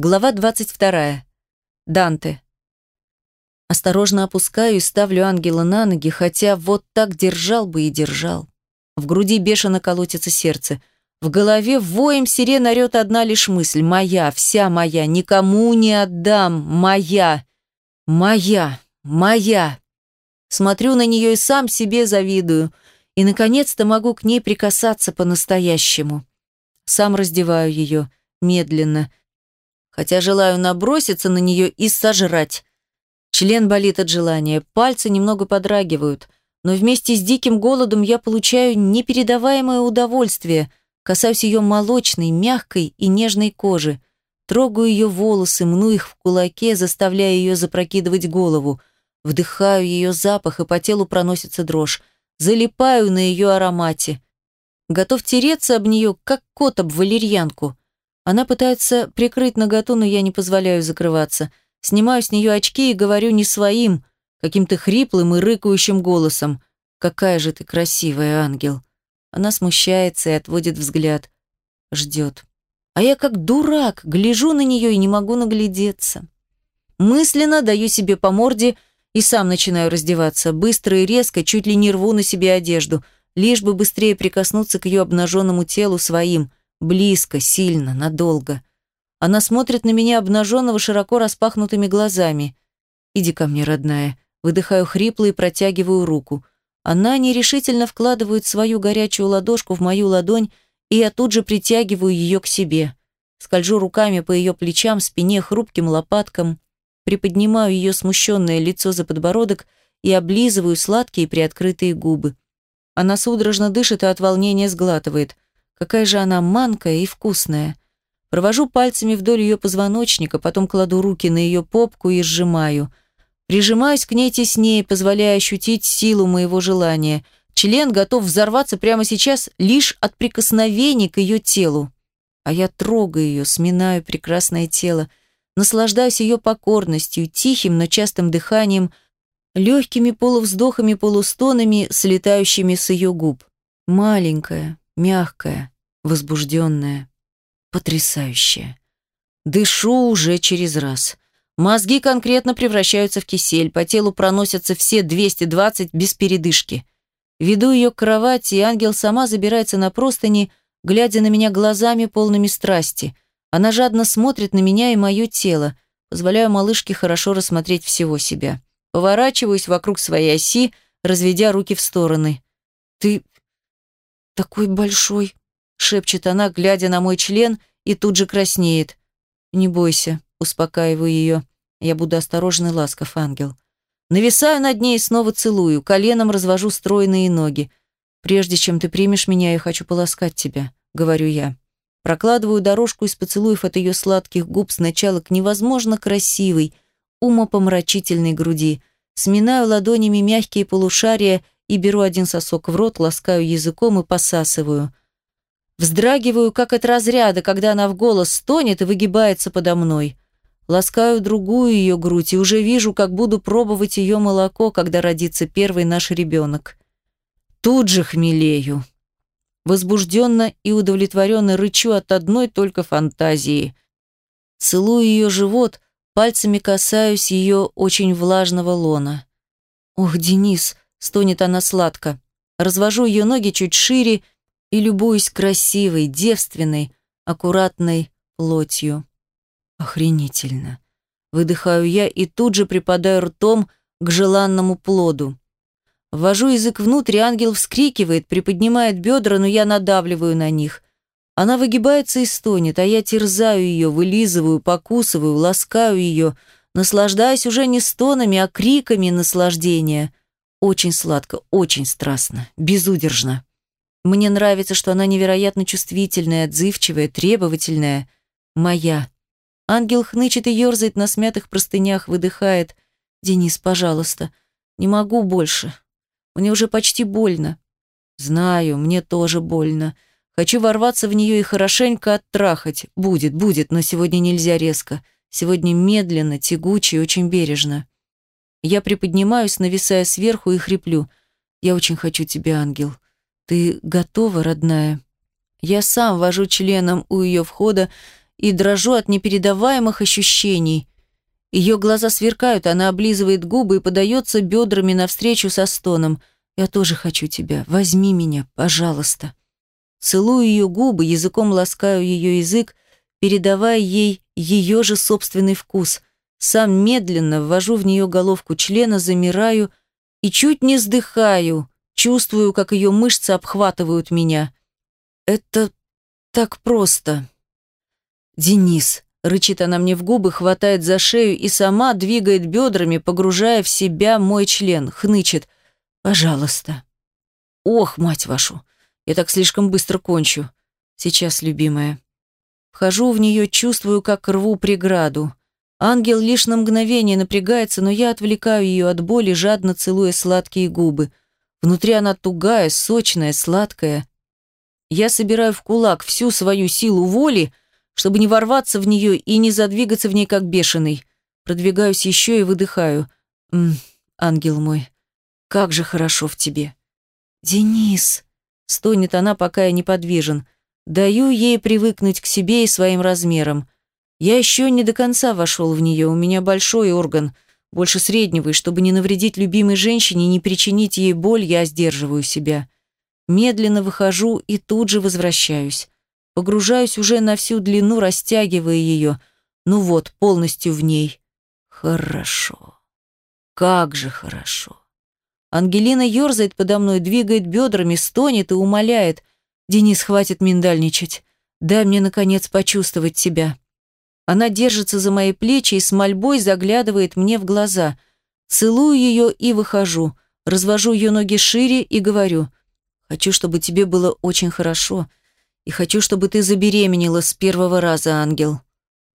Глава 22. Данте. Осторожно опускаю и ставлю ангела на ноги, хотя вот так держал бы и держал. В груди бешено колотится сердце. В голове воем сирен орёт одна лишь мысль. Моя, вся моя, никому не отдам. Моя. Моя. Моя. Смотрю на нее и сам себе завидую. И, наконец-то, могу к ней прикасаться по-настоящему. Сам раздеваю ее, медленно, хотя желаю наброситься на нее и сожрать. Член болит от желания, пальцы немного подрагивают, но вместе с диким голодом я получаю непередаваемое удовольствие, касаюсь ее молочной, мягкой и нежной кожи, трогаю ее волосы, мну их в кулаке, заставляя ее запрокидывать голову, вдыхаю ее запах, и по телу проносится дрожь, залипаю на ее аромате. Готов тереться об нее, как кот об валерьянку. Она пытается прикрыть наготу, но я не позволяю закрываться. Снимаю с нее очки и говорю не своим, каким-то хриплым и рыкающим голосом. «Какая же ты красивая, ангел!» Она смущается и отводит взгляд. Ждет. А я как дурак, гляжу на нее и не могу наглядеться. Мысленно даю себе по морде и сам начинаю раздеваться. Быстро и резко, чуть ли не рву на себе одежду, лишь бы быстрее прикоснуться к ее обнаженному телу своим – Близко, сильно, надолго. Она смотрит на меня обнаженного широко распахнутыми глазами. «Иди ко мне, родная». Выдыхаю хрипло и протягиваю руку. Она нерешительно вкладывает свою горячую ладошку в мою ладонь, и я тут же притягиваю ее к себе. Скольжу руками по ее плечам, спине, хрупким лопаткам, приподнимаю ее смущенное лицо за подбородок и облизываю сладкие приоткрытые губы. Она судорожно дышит и от волнения сглатывает – Какая же она манкая и вкусная. Провожу пальцами вдоль ее позвоночника, потом кладу руки на ее попку и сжимаю. Прижимаюсь к ней теснее, позволяя ощутить силу моего желания. Член готов взорваться прямо сейчас лишь от прикосновений к ее телу. А я трогаю ее, сминаю прекрасное тело, наслаждаюсь ее покорностью, тихим, но частым дыханием, легкими полувздохами-полустонами, слетающими с ее губ. Маленькая, мягкая, возбужденная, потрясающая. Дышу уже через раз. Мозги конкретно превращаются в кисель, по телу проносятся все 220 без передышки. Веду ее к кровати, и ангел сама забирается на простыни, глядя на меня глазами, полными страсти. Она жадно смотрит на меня и мое тело, позволяю малышке хорошо рассмотреть всего себя. Поворачиваюсь вокруг своей оси, разведя руки в стороны. «Ты «Такой большой», — шепчет она, глядя на мой член, и тут же краснеет. «Не бойся», — успокаиваю ее. «Я буду осторожный ласков, ангел». Нависаю над ней и снова целую, коленом развожу стройные ноги. «Прежде чем ты примешь меня, я хочу полоскать тебя», — говорю я. Прокладываю дорожку из поцелуев от ее сладких губ сначала к невозможно красивой, умопомрачительной груди. Сминаю ладонями мягкие полушария и беру один сосок в рот, ласкаю языком и посасываю. Вздрагиваю, как от разряда, когда она в голос стонет и выгибается подо мной. Ласкаю другую ее грудь и уже вижу, как буду пробовать ее молоко, когда родится первый наш ребенок. Тут же хмелею. Возбужденно и удовлетворенно рычу от одной только фантазии. Целую ее живот, пальцами касаюсь ее очень влажного лона. «Ох, Денис!» Стонет она сладко. Развожу ее ноги чуть шире и любуюсь красивой, девственной, аккуратной плотью. Охренительно. Выдыхаю я и тут же припадаю ртом к желанному плоду. Ввожу язык внутрь, ангел вскрикивает, приподнимает бедра, но я надавливаю на них. Она выгибается и стонет, а я терзаю ее, вылизываю, покусываю, ласкаю ее, наслаждаясь уже не стонами, а криками наслаждения. Очень сладко, очень страстно, безудержно. Мне нравится, что она невероятно чувствительная, отзывчивая, требовательная. Моя. Ангел хнычет и ерзает на смятых простынях, выдыхает. «Денис, пожалуйста, не могу больше. Мне уже почти больно». «Знаю, мне тоже больно. Хочу ворваться в нее и хорошенько оттрахать. Будет, будет, но сегодня нельзя резко. Сегодня медленно, тягуче и очень бережно». Я приподнимаюсь, нависая сверху и хриплю. «Я очень хочу тебя, ангел. Ты готова, родная?» Я сам вожу членом у ее входа и дрожу от непередаваемых ощущений. Ее глаза сверкают, она облизывает губы и подается бедрами навстречу со стоном. «Я тоже хочу тебя. Возьми меня, пожалуйста». Целую ее губы, языком ласкаю ее язык, передавая ей ее же собственный вкус. Сам медленно ввожу в нее головку члена, замираю и чуть не сдыхаю, чувствую, как ее мышцы обхватывают меня. Это так просто. Денис, рычит она мне в губы, хватает за шею и сама двигает бедрами, погружая в себя мой член, хнычет. Пожалуйста. Ох, мать вашу, я так слишком быстро кончу. Сейчас, любимая. Вхожу в нее, чувствую, как рву преграду. Ангел лишь на мгновение напрягается, но я отвлекаю ее от боли, жадно целуя сладкие губы. Внутри она тугая, сочная, сладкая. Я собираю в кулак всю свою силу воли, чтобы не ворваться в нее и не задвигаться в ней как бешеный. Продвигаюсь еще и выдыхаю. «М, ангел мой, как же хорошо в тебе. Денис, стонет она, пока я неподвижен. Даю ей привыкнуть к себе и своим размерам. Я еще не до конца вошел в нее, у меня большой орган, больше среднего, и чтобы не навредить любимой женщине и не причинить ей боль, я сдерживаю себя. Медленно выхожу и тут же возвращаюсь. Погружаюсь уже на всю длину, растягивая ее. Ну вот, полностью в ней. Хорошо. Как же хорошо. Ангелина ерзает подо мной, двигает бедрами, стонет и умоляет. «Денис, хватит миндальничать. Дай мне, наконец, почувствовать тебя». Она держится за мои плечи и с мольбой заглядывает мне в глаза. Целую ее и выхожу. Развожу ее ноги шире и говорю. «Хочу, чтобы тебе было очень хорошо. И хочу, чтобы ты забеременела с первого раза, ангел».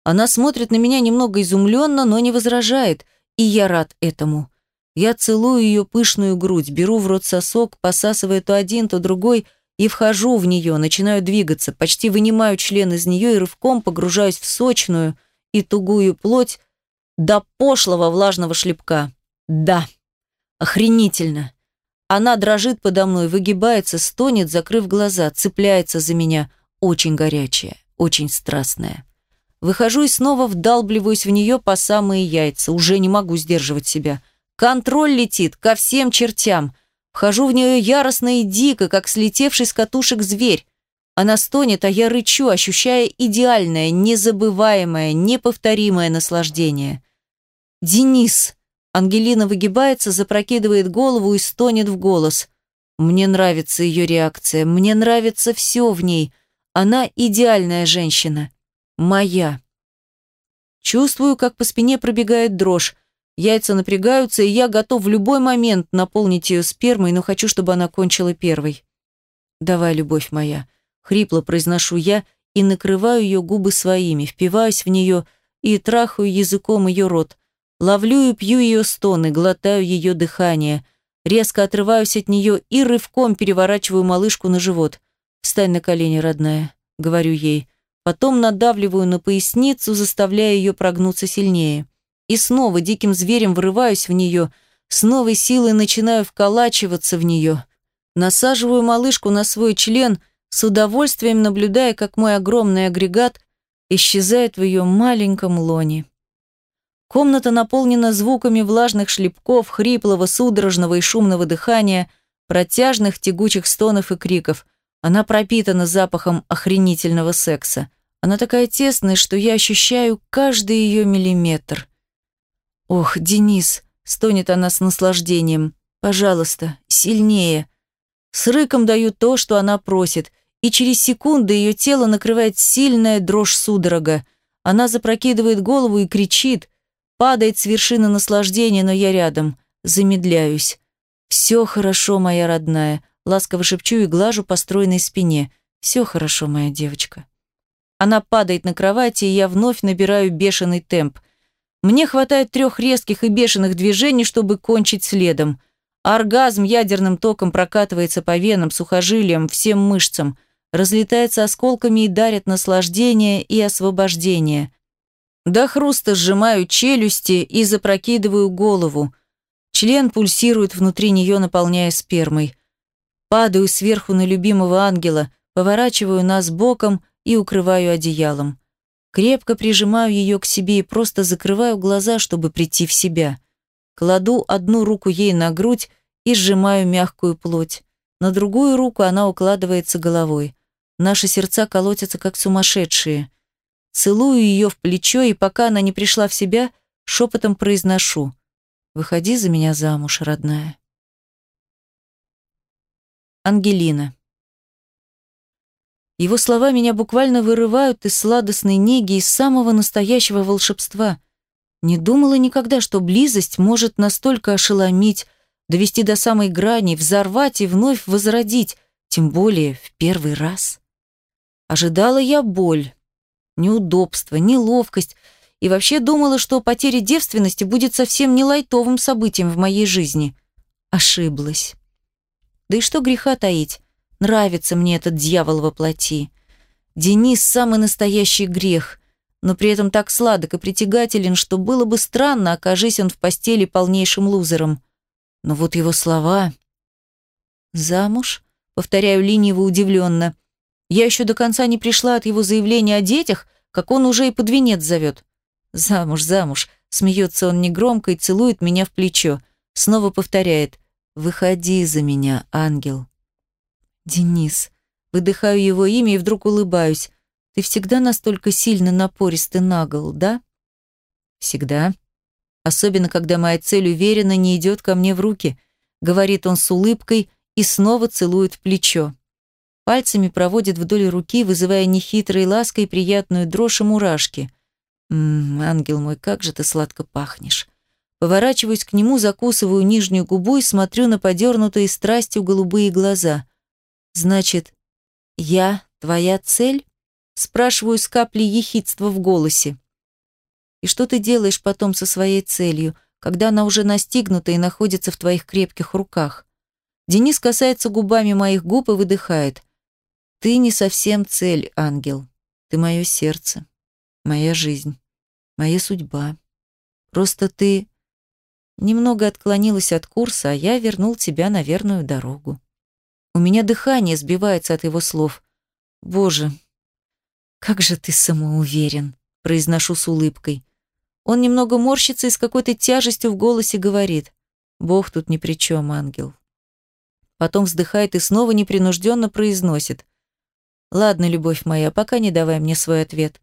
Она смотрит на меня немного изумленно, но не возражает, и я рад этому. Я целую ее пышную грудь, беру в рот сосок, посасывая то один, то другой – и вхожу в нее, начинаю двигаться, почти вынимаю член из нее и рывком погружаюсь в сочную и тугую плоть до пошлого влажного шлепка. Да, охренительно. Она дрожит подо мной, выгибается, стонет, закрыв глаза, цепляется за меня, очень горячая, очень страстная. Выхожу и снова вдалбливаюсь в нее по самые яйца, уже не могу сдерживать себя. Контроль летит ко всем чертям. Вхожу в нее яростно и дико, как слетевший с катушек зверь. Она стонет, а я рычу, ощущая идеальное, незабываемое, неповторимое наслаждение. «Денис!» Ангелина выгибается, запрокидывает голову и стонет в голос. Мне нравится ее реакция, мне нравится все в ней. Она идеальная женщина. Моя. Чувствую, как по спине пробегает дрожь. Яйца напрягаются, и я готов в любой момент наполнить ее спермой, но хочу, чтобы она кончила первой. «Давай, любовь моя», — хрипло произношу я и накрываю ее губы своими, впиваюсь в нее и трахаю языком ее рот. Ловлю и пью ее стоны, глотаю ее дыхание. Резко отрываюсь от нее и рывком переворачиваю малышку на живот. «Встань на колени, родная», — говорю ей. Потом надавливаю на поясницу, заставляя ее прогнуться сильнее. И снова диким зверем врываюсь в нее, с новой силой начинаю вколачиваться в нее. Насаживаю малышку на свой член, с удовольствием наблюдая, как мой огромный агрегат исчезает в ее маленьком лоне. Комната наполнена звуками влажных шлепков, хриплого, судорожного и шумного дыхания, протяжных тягучих стонов и криков. Она пропитана запахом охренительного секса. Она такая тесная, что я ощущаю каждый ее миллиметр. «Ох, Денис!» – стонет она с наслаждением. «Пожалуйста, сильнее!» С рыком даю то, что она просит, и через секунды ее тело накрывает сильная дрожь судорога. Она запрокидывает голову и кричит, падает с вершины наслаждения, но я рядом, замедляюсь. «Все хорошо, моя родная», – ласково шепчу и глажу по стройной спине. «Все хорошо, моя девочка». Она падает на кровати, и я вновь набираю бешеный темп – мне хватает трех резких и бешеных движений, чтобы кончить следом. Оргазм ядерным током прокатывается по венам, сухожилиям, всем мышцам, разлетается осколками и дарит наслаждение и освобождение. До хруста сжимаю челюсти и запрокидываю голову. Член пульсирует внутри нее, наполняя спермой. Падаю сверху на любимого ангела, поворачиваю нас боком и укрываю одеялом. Крепко прижимаю ее к себе и просто закрываю глаза, чтобы прийти в себя. Кладу одну руку ей на грудь и сжимаю мягкую плоть. На другую руку она укладывается головой. Наши сердца колотятся как сумасшедшие. Целую ее в плечо, и пока она не пришла в себя, шепотом произношу «Выходи за меня замуж, родная». Ангелина. Его слова меня буквально вырывают из сладостной неги, из самого настоящего волшебства. Не думала никогда, что близость может настолько ошеломить, довести до самой грани, взорвать и вновь возродить, тем более в первый раз. Ожидала я боль, неудобство, неловкость и вообще думала, что потеря девственности будет совсем не лайтовым событием в моей жизни. Ошиблась. Да и что греха таить, Нравится мне этот дьявол во плоти. Денис – самый настоящий грех, но при этом так сладок и притягателен, что было бы странно, окажись он в постели полнейшим лузером. Но вот его слова... «Замуж?» — повторяю лениво удивленно. Я еще до конца не пришла от его заявления о детях, как он уже и под венец зовет. «Замуж, замуж!» — смеется он негромко и целует меня в плечо. Снова повторяет «Выходи за меня, ангел». Денис. Выдыхаю его имя и вдруг улыбаюсь. Ты всегда настолько сильно напористый нагл, да? Всегда. Особенно, когда моя цель уверенно не идет ко мне в руки, говорит он с улыбкой и снова целует в плечо. Пальцами проводит вдоль руки, вызывая нехитрой лаской приятную дрожь и мурашки. «Ммм, ангел мой, как же ты сладко пахнешь!» Поворачиваюсь к нему, закусываю нижнюю губу и смотрю на подернутые страстью голубые глаза. Значит, я твоя цель? Спрашиваю с каплей ехидства в голосе. И что ты делаешь потом со своей целью, когда она уже настигнута и находится в твоих крепких руках? Денис касается губами моих губ и выдыхает. Ты не совсем цель, ангел. Ты мое сердце, моя жизнь, моя судьба. Просто ты немного отклонилась от курса, а я вернул тебя на верную дорогу. У меня дыхание сбивается от его слов. «Боже, как же ты самоуверен», — произношу с улыбкой. Он немного морщится и с какой-то тяжестью в голосе говорит. «Бог тут ни при чем, ангел». Потом вздыхает и снова непринужденно произносит. «Ладно, любовь моя, пока не давай мне свой ответ.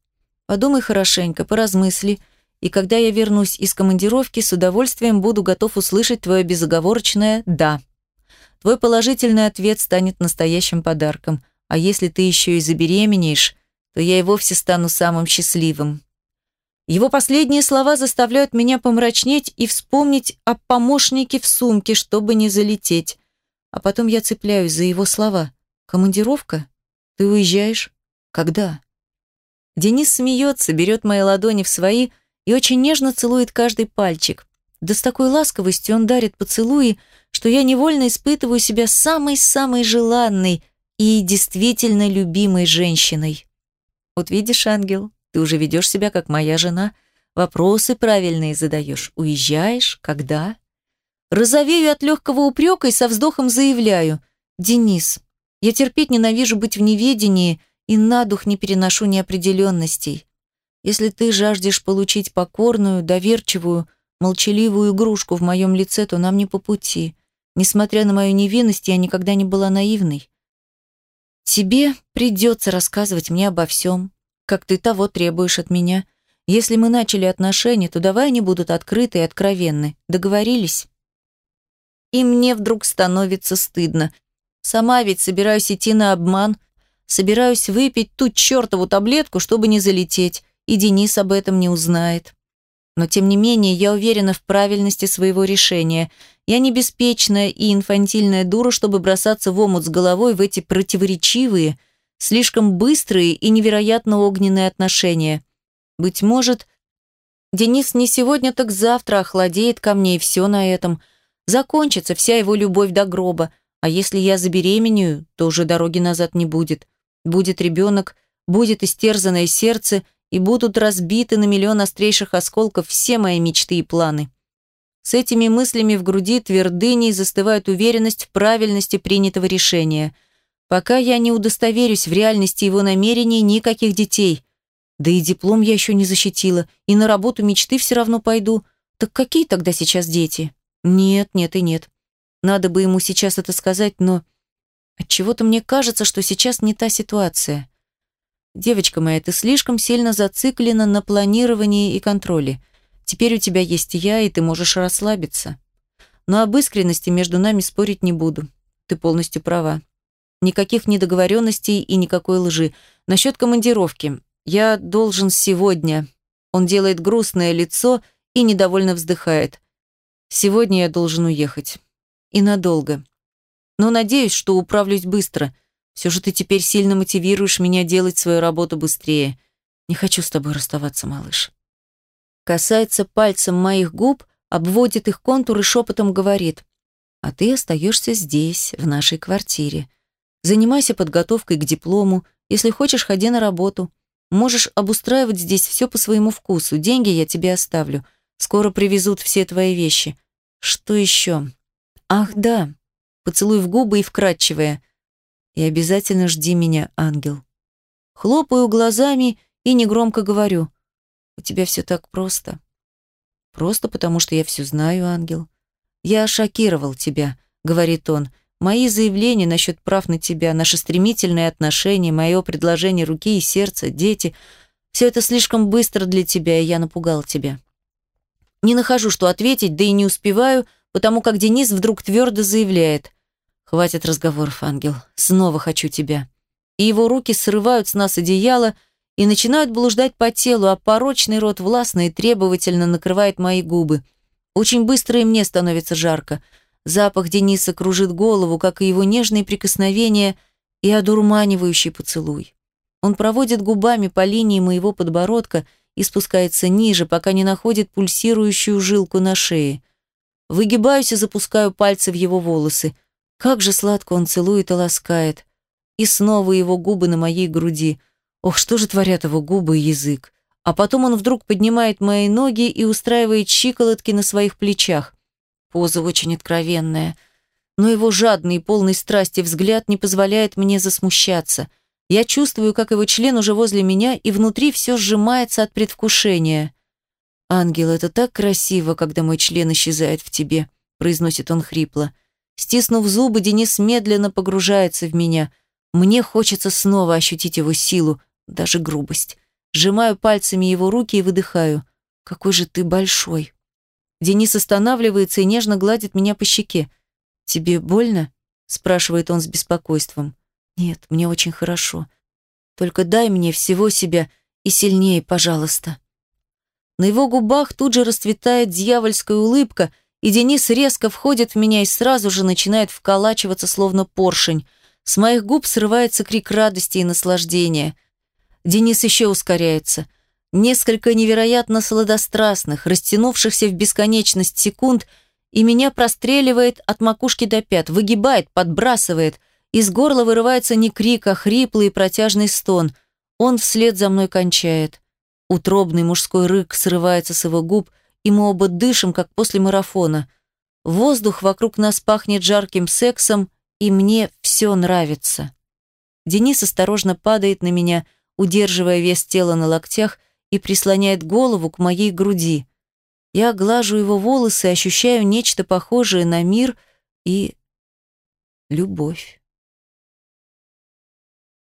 Подумай хорошенько, поразмысли, и когда я вернусь из командировки, с удовольствием буду готов услышать твое безоговорочное «да». Твой положительный ответ станет настоящим подарком, а если ты еще и забеременеешь, то я и вовсе стану самым счастливым. Его последние слова заставляют меня помрачнеть и вспомнить о помощнике в сумке, чтобы не залететь. А потом я цепляюсь за его слова. «Командировка? Ты уезжаешь? Когда?» Денис смеется, берет мои ладони в свои и очень нежно целует каждый пальчик. Да с такой ласковостью он дарит поцелуи, что я невольно испытываю себя самой-самой желанной и действительно любимой женщиной. Вот видишь, ангел, ты уже ведешь себя как моя жена, вопросы правильные задаешь, уезжаешь, когда? Розовею от легкого упрека и со вздохом заявляю, Денис, я терпеть ненавижу быть в неведении и на дух не переношу неопределенностей. Если ты жаждешь получить покорную, доверчивую, молчаливую игрушку в моем лице, то нам не по пути. Несмотря на мою невинность, я никогда не была наивной. Тебе придется рассказывать мне обо всем, как ты того требуешь от меня. Если мы начали отношения, то давай они будут открыты и откровенны. Договорились? И мне вдруг становится стыдно. Сама ведь собираюсь идти на обман, собираюсь выпить ту чертову таблетку, чтобы не залететь, и Денис об этом не узнает. Но тем не менее, я уверена в правильности своего решения. Я не беспечная и инфантильная дура, чтобы бросаться в омут с головой в эти противоречивые, слишком быстрые и невероятно огненные отношения. Быть может, Денис не сегодня, так завтра охладеет ко мне, и все на этом. Закончится вся его любовь до гроба. А если я забеременею, то уже дороги назад не будет. Будет ребенок, будет истерзанное сердце – и будут разбиты на миллион острейших осколков все мои мечты и планы. С этими мыслями в груди твердыней застывает уверенность в правильности принятого решения. Пока я не удостоверюсь в реальности его намерений, никаких детей. Да и диплом я еще не защитила, и на работу мечты все равно пойду. Так какие тогда сейчас дети? Нет, нет и нет. Надо бы ему сейчас это сказать, но отчего-то мне кажется, что сейчас не та ситуация. Девочка моя, ты слишком сильно зациклена на планировании и контроле. Теперь у тебя есть я, и ты можешь расслабиться. Но об искренности между нами спорить не буду. Ты полностью права. Никаких недоговоренностей и никакой лжи. Насчет командировки. Я должен сегодня. Он делает грустное лицо и недовольно вздыхает. Сегодня я должен уехать. И надолго. Но надеюсь, что управлюсь быстро. Все же ты теперь сильно мотивируешь меня делать свою работу быстрее. Не хочу с тобой расставаться, малыш. Касается пальцем моих губ, обводит их контур и шепотом говорит. А ты остаешься здесь, в нашей квартире. Занимайся подготовкой к диплому. Если хочешь, ходи на работу. Можешь обустраивать здесь все по своему вкусу. Деньги я тебе оставлю. Скоро привезут все твои вещи. Что еще? Ах, да. Поцелуй в губы и вкрадчивая. И обязательно жди меня, ангел. Хлопаю глазами и негромко говорю. У тебя все так просто. Просто потому, что я все знаю, ангел. Я шокировал тебя, говорит он. Мои заявления насчет прав на тебя, наши стремительные отношения, мое предложение руки и сердца, дети – все это слишком быстро для тебя, и я напугал тебя. Не нахожу, что ответить, да и не успеваю, потому как Денис вдруг твердо заявляет. «Хватит разговоров, ангел, снова хочу тебя». И его руки срывают с нас одеяло и начинают блуждать по телу, а порочный рот властно и требовательно накрывает мои губы. Очень быстро и мне становится жарко – Запах Дениса кружит голову, как и его нежные прикосновения и одурманивающий поцелуй. Он проводит губами по линии моего подбородка и спускается ниже, пока не находит пульсирующую жилку на шее. Выгибаюсь и запускаю пальцы в его волосы. Как же сладко он целует и ласкает. И снова его губы на моей груди. Ох, что же творят его губы и язык. А потом он вдруг поднимает мои ноги и устраивает щиколотки на своих плечах. Поза очень откровенная. Но его жадный и полный страсти взгляд не позволяет мне засмущаться. Я чувствую, как его член уже возле меня, и внутри все сжимается от предвкушения. «Ангел, это так красиво, когда мой член исчезает в тебе», – произносит он хрипло. Стиснув зубы, Денис медленно погружается в меня. Мне хочется снова ощутить его силу, даже грубость. Сжимаю пальцами его руки и выдыхаю. «Какой же ты большой!» Денис останавливается и нежно гладит меня по щеке. «Тебе больно?» – спрашивает он с беспокойством. «Нет, мне очень хорошо. Только дай мне всего себя и сильнее, пожалуйста». На его губах тут же расцветает дьявольская улыбка, и Денис резко входит в меня и сразу же начинает вколачиваться, словно поршень. С моих губ срывается крик радости и наслаждения. Денис еще ускоряется – Несколько невероятно сладострастных, растянувшихся в бесконечность секунд, и меня простреливает от макушки до пят, выгибает, подбрасывает. Из горла вырывается не крик, а хриплый и протяжный стон. Он вслед за мной кончает. Утробный мужской рык срывается с его губ, и мы оба дышим, как после марафона. Воздух вокруг нас пахнет жарким сексом, и мне все нравится. Денис осторожно падает на меня, удерживая вес тела на локтях, и прислоняет голову к моей груди. Я глажу его волосы, ощущаю нечто похожее на мир и любовь.